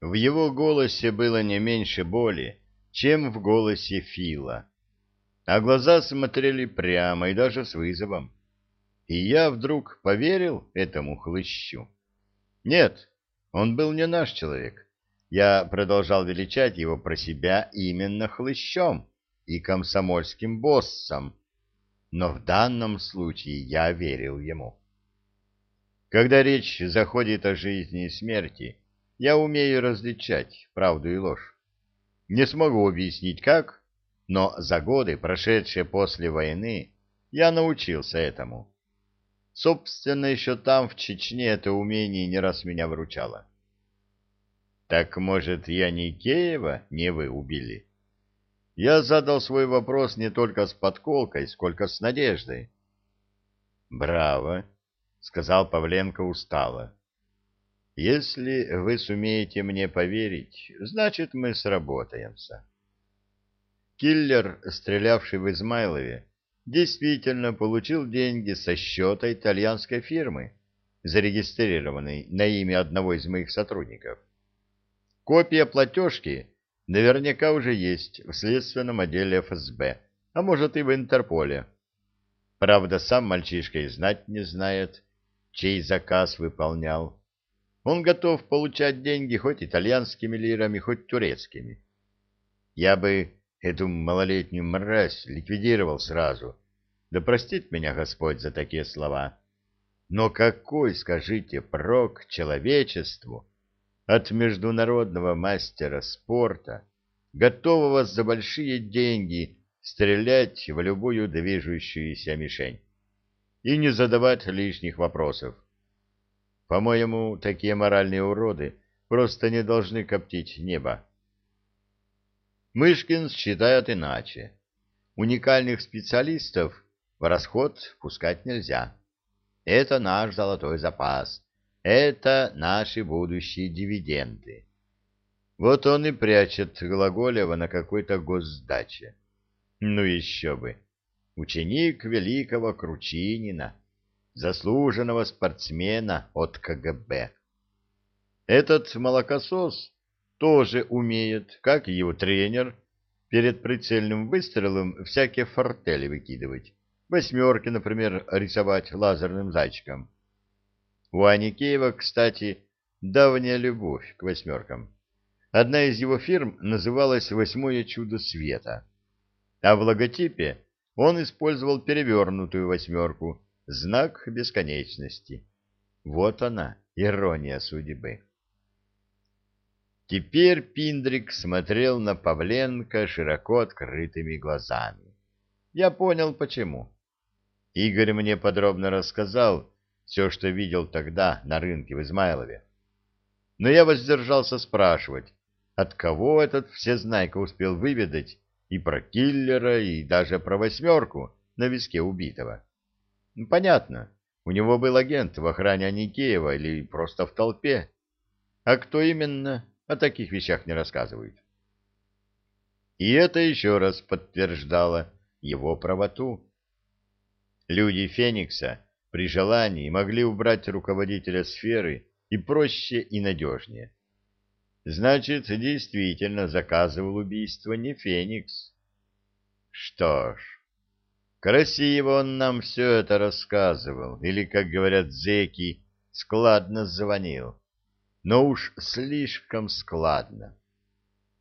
В его голосе было не меньше боли, чем в голосе Фила, а глаза смотрели прямо и даже с вызовом. И я вдруг поверил этому хлыщу. Нет, он был не наш человек. Я продолжал величать его про себя именно хлыщом и комсомольским боссом, но в данном случае я верил ему. Когда речь заходит о жизни и смерти, я умею различать правду и ложь. Не смогу объяснить как, но за годы, прошедшие после войны, я научился этому. Собственно, еще там, в Чечне, это умение не раз меня выручало. Так, может, я не Кеева, не вы убили? Я задал свой вопрос не только с подколкой, сколько с надеждой. «Браво!» — сказал Павленко устало. «Если вы сумеете мне поверить, значит, мы сработаемся». Киллер, стрелявший в Измайлове, действительно получил деньги со счета итальянской фирмы, зарегистрированной на имя одного из моих сотрудников. Копия платежки наверняка уже есть в следственном отделе ФСБ, а может и в Интерполе. Правда, сам мальчишка и знать не знает, чей заказ выполнял. Он готов получать деньги хоть итальянскими лирами, хоть турецкими. Я бы Эту малолетнюю мразь ликвидировал сразу. Да простит меня Господь за такие слова. Но какой, скажите, прок человечеству от международного мастера спорта, готового за большие деньги стрелять в любую движущуюся мишень и не задавать лишних вопросов? По-моему, такие моральные уроды просто не должны коптить небо. Мышкин считает иначе. Уникальных специалистов в расход пускать нельзя. Это наш золотой запас. Это наши будущие дивиденды. Вот он и прячет Глаголева на какой-то госдаче. Ну еще бы. Ученик великого Кручинина, заслуженного спортсмена от КГБ. Этот молокосос тоже умеет, как и его тренер, перед прицельным выстрелом всякие фортели выкидывать. Восьмерки, например, рисовать лазерным зайчиком. У Аникеева, кстати, давняя любовь к восьмеркам. Одна из его фирм называлась «Восьмое чудо света», а в логотипе он использовал перевернутую восьмерку, знак бесконечности. Вот она, ирония судьбы. Теперь Пиндрик смотрел на Павленко широко открытыми глазами. Я понял, почему. Игорь мне подробно рассказал все, что видел тогда на рынке в Измайлове. Но я воздержался спрашивать, от кого этот всезнайка успел выведать и про киллера, и даже про восьмерку на виске убитого. Понятно, у него был агент в охране Аникеева или просто в толпе. А кто именно, о таких вещах не рассказывают. И это еще раз подтверждало его правоту. Люди Феникса при желании могли убрать руководителя сферы и проще, и надежнее. Значит, действительно заказывал убийство не Феникс. Что ж, красиво он нам все это рассказывал, или, как говорят зэки, складно звонил но уж слишком складно.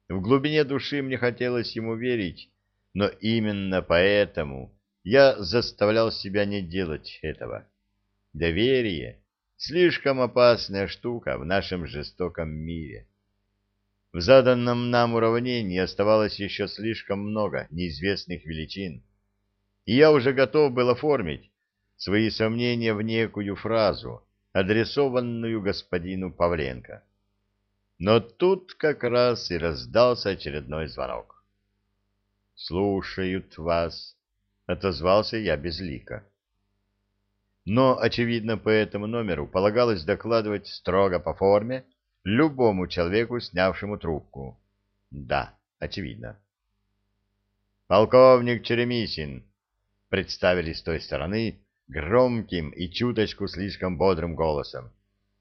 В глубине души мне хотелось ему верить, но именно поэтому я заставлял себя не делать этого. Доверие — слишком опасная штука в нашем жестоком мире. В заданном нам уравнении оставалось еще слишком много неизвестных величин, и я уже готов был оформить свои сомнения в некую фразу — адресованную господину Павленко. Но тут как раз и раздался очередной звонок. «Слушают вас», — отозвался я безлико. Но, очевидно, по этому номеру полагалось докладывать строго по форме любому человеку, снявшему трубку. Да, очевидно. «Полковник Черемисин», — представили с той стороны, громким и чуточку слишком бодрым голосом,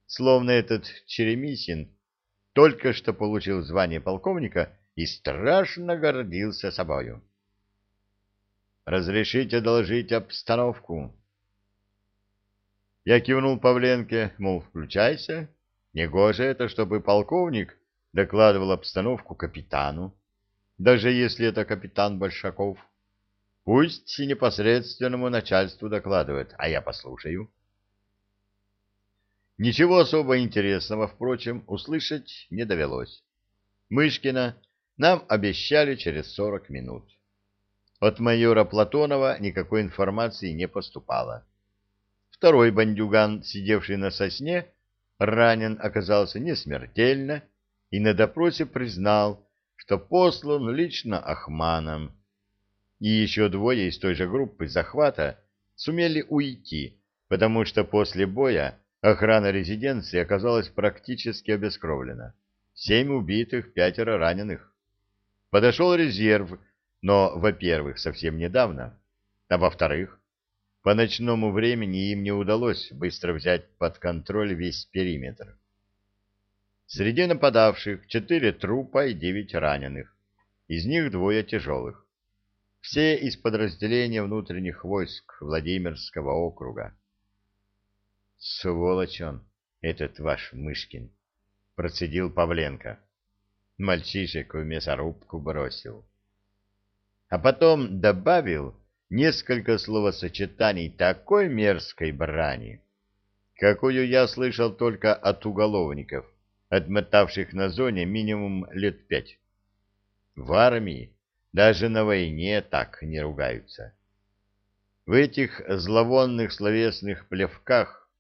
словно этот Черемисин только что получил звание полковника и страшно гордился собою. «Разрешите доложить обстановку?» Я кивнул Павленке, мол, включайся. Негоже это, чтобы полковник докладывал обстановку капитану, даже если это капитан Большаков. Пусть непосредственному начальству докладывает, а я послушаю. Ничего особо интересного, впрочем, услышать не довелось. Мышкина нам обещали через сорок минут. От майора Платонова никакой информации не поступало. Второй бандюган, сидевший на сосне, ранен оказался не смертельно и на допросе признал, что послан лично Ахманом, и еще двое из той же группы захвата сумели уйти, потому что после боя охрана резиденции оказалась практически обескровлена. Семь убитых, пятеро раненых. Подошел резерв, но, во-первых, совсем недавно, а во-вторых, по ночному времени им не удалось быстро взять под контроль весь периметр. Среди нападавших четыре трупа и девять раненых, из них двое тяжелых все из подразделения внутренних войск Владимирского округа. Сволочь он, этот ваш Мышкин, процедил Павленко. Мальчишек в мясорубку бросил. А потом добавил несколько словосочетаний такой мерзкой брани, какую я слышал только от уголовников, отмотавших на зоне минимум лет пять. В армии даже на войне так не ругаются. В этих зловонных словесных плевках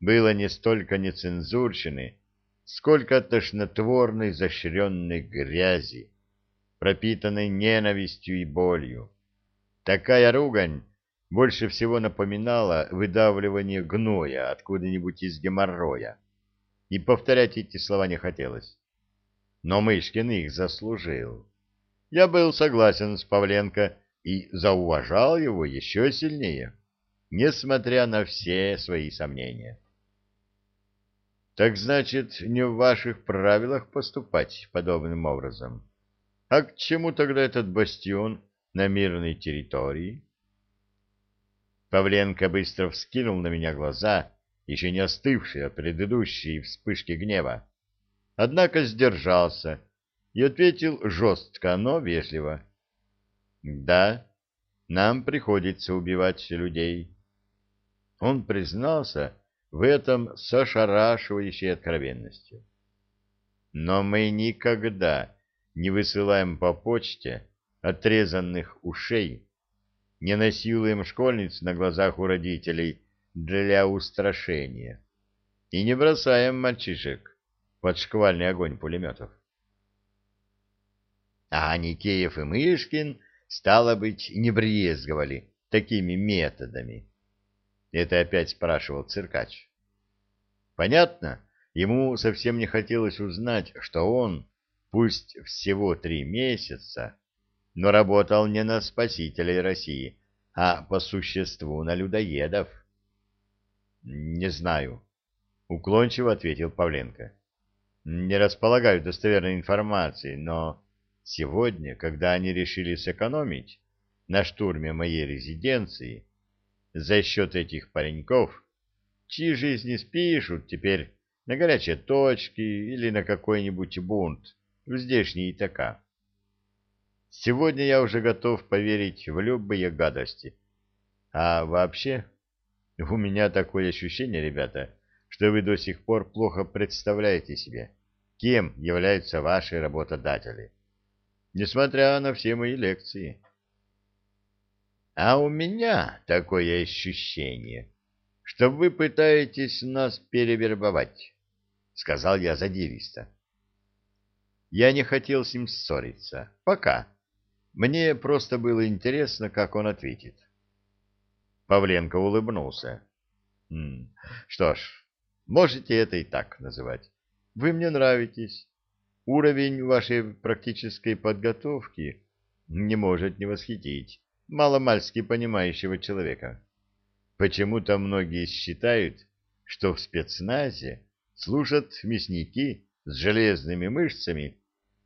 было не столько нецензурщины, сколько тошнотворной изощренной грязи, пропитанной ненавистью и болью. Такая ругань больше всего напоминала выдавливание гноя откуда-нибудь из геморроя, и повторять эти слова не хотелось. Но Мышкин их заслужил я был согласен с Павленко и зауважал его еще сильнее, несмотря на все свои сомнения. Так значит, не в ваших правилах поступать подобным образом. А к чему тогда этот бастион на мирной территории? Павленко быстро вскинул на меня глаза, еще не остывшие от предыдущей вспышки гнева. Однако сдержался и ответил жестко, но вежливо. «Да, нам приходится убивать людей». Он признался в этом с ошарашивающей откровенностью. «Но мы никогда не высылаем по почте отрезанных ушей, не насилуем школьниц на глазах у родителей для устрашения и не бросаем мальчишек под шквальный огонь пулеметов. А Никеев и Мышкин, стало быть, не брезговали такими методами. Это опять спрашивал циркач. Понятно, ему совсем не хотелось узнать, что он, пусть всего три месяца, но работал не на спасителей России, а по существу на людоедов. — Не знаю, — уклончиво ответил Павленко. — Не располагаю достоверной информацией, но Сегодня, когда они решили сэкономить на штурме моей резиденции за счет этих пареньков, чьи жизни спишут теперь на горячие точки или на какой-нибудь бунт в здешней Итака. Сегодня я уже готов поверить в любые гадости. А вообще, у меня такое ощущение, ребята, что вы до сих пор плохо представляете себе, кем являются ваши работодатели несмотря на все мои лекции. А у меня такое ощущение, что вы пытаетесь нас перевербовать, сказал я задиристо. Я не хотел с ним ссориться. Пока. Мне просто было интересно, как он ответит. Павленко улыбнулся. Что ж, можете это и так называть. Вы мне нравитесь. Уровень вашей практической подготовки не может не восхитить маломальски понимающего человека. Почему-то многие считают, что в спецназе служат мясники с железными мышцами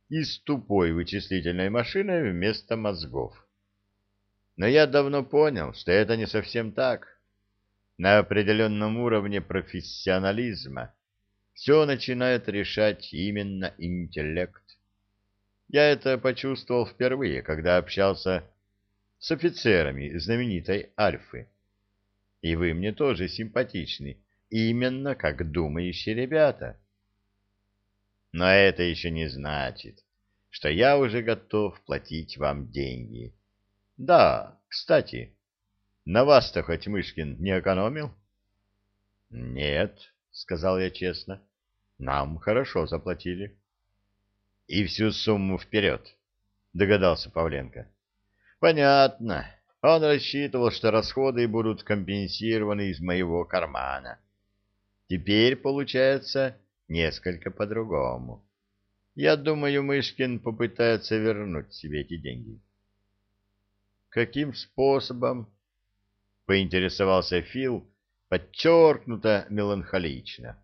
и с тупой вычислительной машиной вместо мозгов. Но я давно понял, что это не совсем так. На определенном уровне профессионализма все начинает решать именно интеллект. Я это почувствовал впервые, когда общался с офицерами знаменитой Альфы. И вы мне тоже симпатичны, именно как думающие ребята. Но это еще не значит, что я уже готов платить вам деньги. Да, кстати, на вас-то хоть Мышкин не экономил? Нет, сказал я честно, нам хорошо заплатили. И всю сумму вперед, догадался Павленко. Понятно. Он рассчитывал, что расходы будут компенсированы из моего кармана. Теперь получается несколько по-другому. Я думаю, Мышкин попытается вернуть себе эти деньги. Каким способом? Поинтересовался Фил, подчеркнуто меланхолично.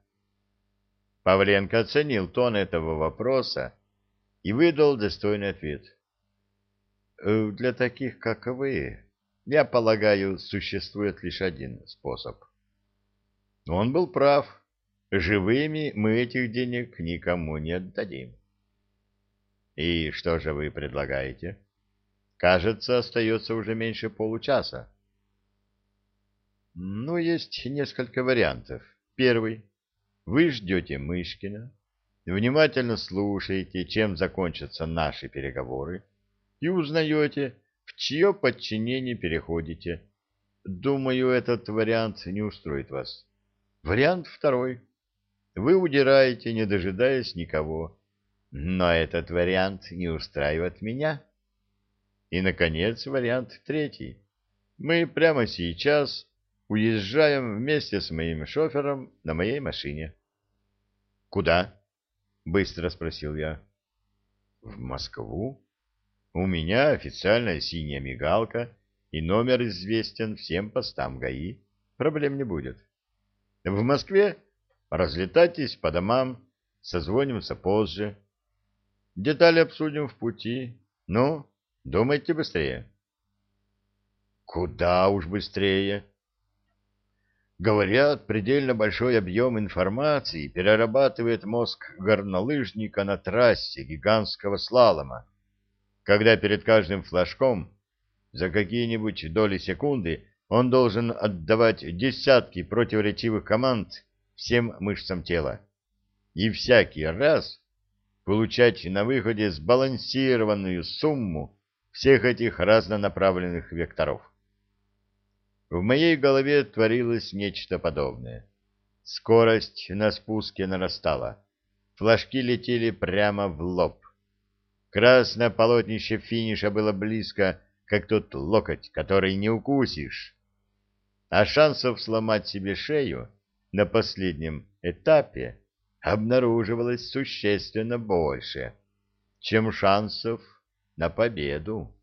Павленко оценил тон этого вопроса и выдал достойный ответ. «Э, «Для таких, как вы, я полагаю, существует лишь один способ». Он был прав. Живыми мы этих денег никому не отдадим. «И что же вы предлагаете?» «Кажется, остается уже меньше получаса». «Ну, есть несколько вариантов. Первый. Вы ждете Мышкина, внимательно слушаете, чем закончатся наши переговоры, и узнаете, в чье подчинение переходите. Думаю, этот вариант не устроит вас. Вариант второй. Вы удираете, не дожидаясь никого. Но этот вариант не устраивает меня. И, наконец, вариант третий. Мы прямо сейчас уезжаем вместе с моим шофером на моей машине. Куда? Быстро спросил я. В Москву. У меня официальная синяя мигалка, и номер известен всем постам ГАИ. Проблем не будет. В Москве разлетайтесь по домам, созвонимся позже. Детали обсудим в пути. Ну, думайте быстрее. Куда уж быстрее, Говорят, предельно большой объем информации перерабатывает мозг горнолыжника на трассе гигантского слалома, когда перед каждым флажком за какие-нибудь доли секунды он должен отдавать десятки противоречивых команд всем мышцам тела. И всякий раз получать на выходе сбалансированную сумму всех этих разнонаправленных векторов. В моей голове творилось нечто подобное. Скорость на спуске нарастала. Флажки летели прямо в лоб. Красное полотнище финиша было близко, как тот локоть, который не укусишь. А шансов сломать себе шею на последнем этапе обнаруживалось существенно больше, чем шансов на победу.